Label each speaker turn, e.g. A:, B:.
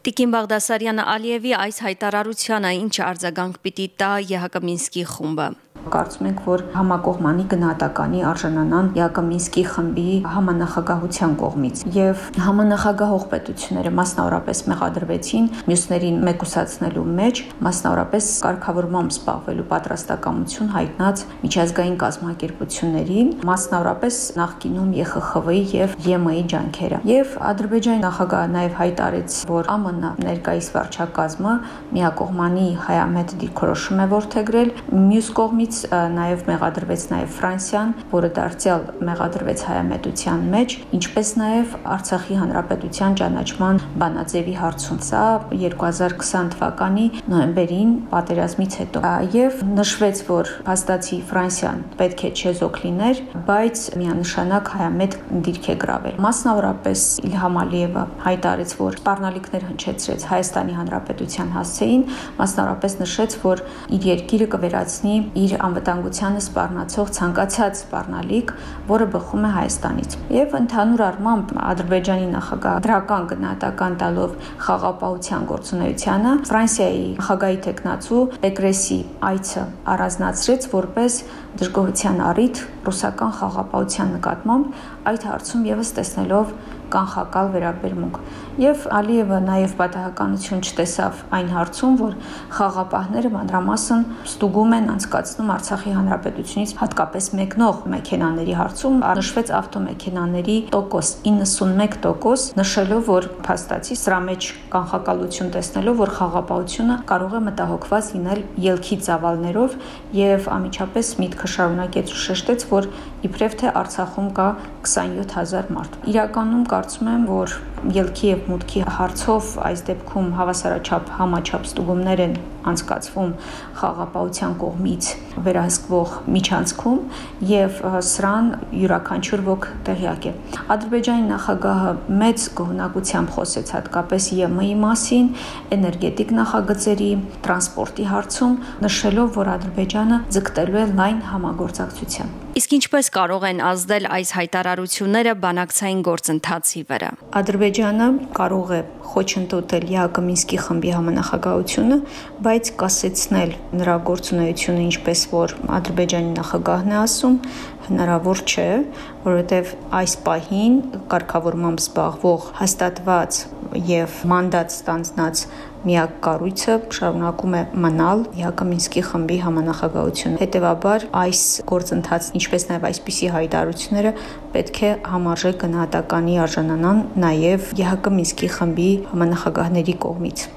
A: Տիկին Բաղդասարյանը Ալիևի այս հայտարարությանը ինչ արձագանք պիտի տա ԵՀԿ Մինսկի խումբը։
B: Կարծում ենք, որ համակողմանի գնահատականի արժանանան Յակոմինսկի խմբի համանախագահության կողմից եւ համանախագահող պետությունները մասնավորապես մեղադրվեցին մյուսներին մեկուսացնելու մեջ, մասնավորապես կարգավորմամբ զբաղվելու պատրաստակամություն հայտնած միջազգային կազմակերպություններին, մասնավորապես նախկինում ԵԽԽՎ-ի եւ ԵՄ-ի ջանքերը։ Եվ Ադրբեջանի նախագահը նաեւ հայտարարեց, որ ԱՄՆ ներկայիս վարչակազմը միակողմանի հայամետ դիրքորոշում է որթեգրել, մյուս կողմից կողմից նաև մեղադրվեց նաև Ֆրանսիան, որը դարձյալ մեղադրվեց հայամետության մեջ, ինչպես նաև Արցախի հանրապետության ճանաչման բանաձևի հարցում։ Սա 2020 թվականի նոյեմբերին պատերազմից հետո։ Եվ նշվեց, որ հաստատի Ֆրանսիան պետք է չեզոք լիներ, բայց միանշանակ հայամետ դիրք է գրավել։ Մասնավորապես Իլհամ Ալիևը հայտարարեց, որ սպառնալիքներ հնչեցրեց Հայաստանի Հանրապետության հասցեին, մասնավորապես նշեց, որ իր երկիրը կվերացնի իր անվտանգությանը սպառնացող ցանկացած սպառնալիք, որը բխում է Հայաստանից։ Եվ ընդհանուր առմամբ Ադրբեջանի նախագահ դրական գնահատական տալով խաղապահության գործունեությանը Ֆրանսիայի նախագահի տեխնացու Պեկրեսի այցը առանձնացրեց որպես դժգոհության առիթ ռուսական խաղապահության նկատմամբ այդ հարցում եւս տեսնելով կանխակալ վերաբերմունք։ Եվ Ալիևը նաև պատահականություն չտեսավ այն հարցում, որ խաղապահները մանրամասն ստուգում են անցկացնում Արցախի հանրապետությունից հատկապես մեկնող մեքենաների հարցում նշվեց ավտոմեքենաների տոկոս 91% նշելով, որ փաստացի սրա մեջ կանխակալություն տեսնելով, որ խաղապահությունը կարող է մտահոգված լինել ելքի ծավալներով եւ ամիջապես միտքը շարունակեց ու շեշտեց, որ իբրև թե Արցախում կա 27000 մարդ։ Իրականում կարծում եմ, որ ելքի եւ մուտքի հարցով այս դեպքում հավասարաչափ համաչափ ստուգումներ են անցկացվում խաղապահության կողմից վերահսկվող միջանցքում եւ սրան յուրաքանչյուր ոք տեղյակ է։ Ադրբեջանի նախագահը մեծ գոհնակությամբ խոսեց հատկապես ԵՄ-ի մասին, էներգետիկ նախագծերի, տրանսպորտի հարցում, նշելով, որ Ադրբեջանը ձգտելու է լայն համագործակցության։
A: Իսկ ինչպես կարող են ազդել այս հայտարարությունները բանակցային գործընթացի վրա։
B: Ադրբեջանը կարող է խոչընդոտել ԵԱԿ Մինսկի խմբի համանախագահությունը, բայց կասեցնել նրա գործունեությունը, ինչպես որ Ադրբեջանի նախագահն է ասում, հնարավոր չէ, որովհետև այս պահին կարգավորմամբ զբաղվող հաստատված եւ մանդատ ստանձնած միակ կառույցը շարունակում է մնալ ՀԱԿ Մինսկի խմբի համանախագահությունը։ Հետևաբար այս գործընթացն, ինչպես նաև այսպիսի հայտարարությունները պետք է համարժեք գնահատականի արժանանան նաև ՀԱԿ Մինսկի խմբի համանախագահների կողմից։